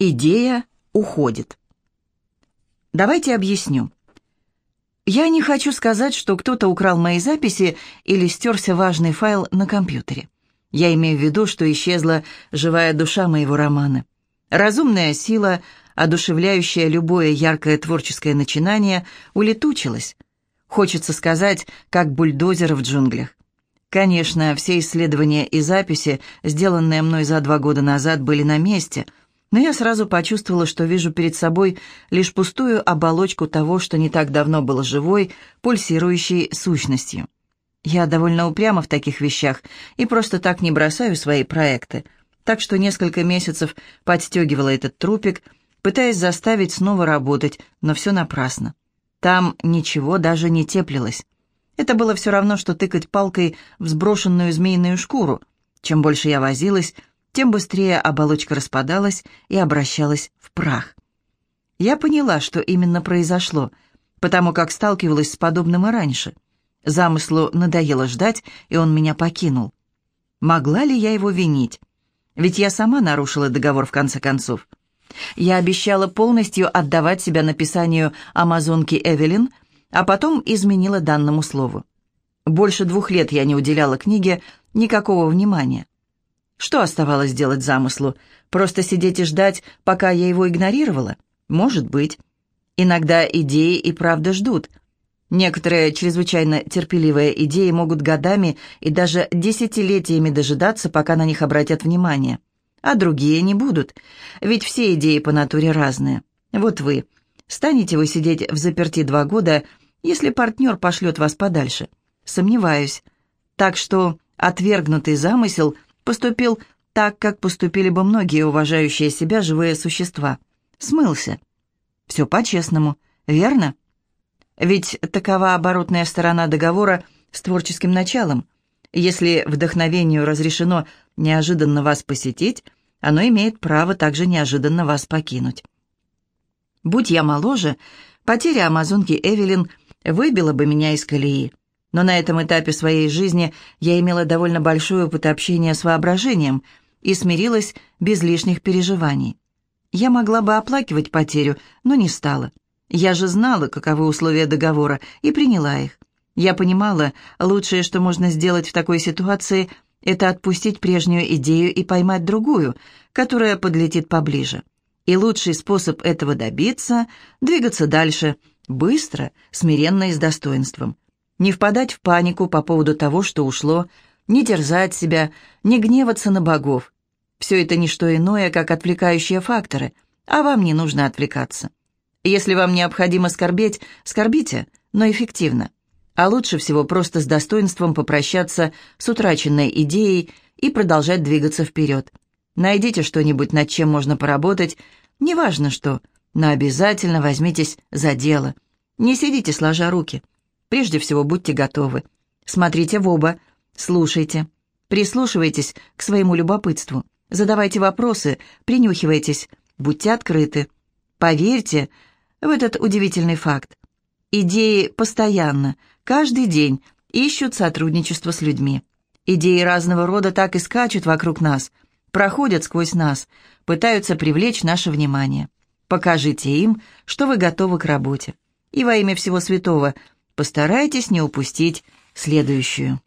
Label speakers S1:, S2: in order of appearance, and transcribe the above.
S1: Идея уходит. Давайте объясню. Я не хочу сказать, что кто-то украл мои записи или стерся важный файл на компьютере. Я имею в виду, что исчезла живая душа моего романа. Разумная сила, одушевляющая любое яркое творческое начинание, улетучилась. Хочется сказать, как бульдозер в джунглях. Конечно, все исследования и записи, сделанные мной за два года назад, были на месте, но я сразу почувствовала, что вижу перед собой лишь пустую оболочку того, что не так давно было живой, пульсирующей сущностью. Я довольно упряма в таких вещах и просто так не бросаю свои проекты, так что несколько месяцев подстегивала этот трупик, пытаясь заставить снова работать, но все напрасно. Там ничего даже не теплилось. Это было все равно, что тыкать палкой в сброшенную змеиную шкуру. Чем больше я возилась, тем быстрее оболочка распадалась и обращалась в прах. Я поняла, что именно произошло, потому как сталкивалась с подобным и раньше. Замыслу надоело ждать, и он меня покинул. Могла ли я его винить? Ведь я сама нарушила договор в конце концов. Я обещала полностью отдавать себя написанию амазонки Эвелин — а потом изменила данному слову. Больше двух лет я не уделяла книге никакого внимания. Что оставалось делать замыслу? Просто сидеть и ждать, пока я его игнорировала? Может быть. Иногда идеи и правда ждут. Некоторые чрезвычайно терпеливые идеи могут годами и даже десятилетиями дожидаться, пока на них обратят внимание. А другие не будут, ведь все идеи по натуре разные. Вот вы. Станете вы сидеть в заперти два года – если партнер пошлет вас подальше. Сомневаюсь. Так что отвергнутый замысел поступил так, как поступили бы многие уважающие себя живые существа. Смылся. Все по-честному, верно? Ведь такова оборотная сторона договора с творческим началом. Если вдохновению разрешено неожиданно вас посетить, оно имеет право также неожиданно вас покинуть. Будь я моложе, потеря амазонки Эвелин – выбила бы меня из колеи. Но на этом этапе своей жизни я имела довольно большой опыт общения с воображением и смирилась без лишних переживаний. Я могла бы оплакивать потерю, но не стала. Я же знала, каковы условия договора, и приняла их. Я понимала, лучшее, что можно сделать в такой ситуации, это отпустить прежнюю идею и поймать другую, которая подлетит поближе. И лучший способ этого добиться — двигаться дальше — Быстро, смиренно и с достоинством. Не впадать в панику по поводу того, что ушло, не терзать себя, не гневаться на богов. Все это не что иное, как отвлекающие факторы, а вам не нужно отвлекаться. Если вам необходимо скорбеть, скорбите, но эффективно. А лучше всего просто с достоинством попрощаться с утраченной идеей и продолжать двигаться вперед. Найдите что-нибудь, над чем можно поработать, неважно что – но обязательно возьмитесь за дело. Не сидите сложа руки. Прежде всего будьте готовы. Смотрите в оба, слушайте, прислушивайтесь к своему любопытству, задавайте вопросы, принюхивайтесь, будьте открыты. Поверьте в этот удивительный факт. Идеи постоянно, каждый день ищут сотрудничество с людьми. Идеи разного рода так и скачут вокруг нас, проходят сквозь нас, пытаются привлечь наше внимание. Покажите им, что вы готовы к работе. И во имя всего святого постарайтесь не упустить следующую.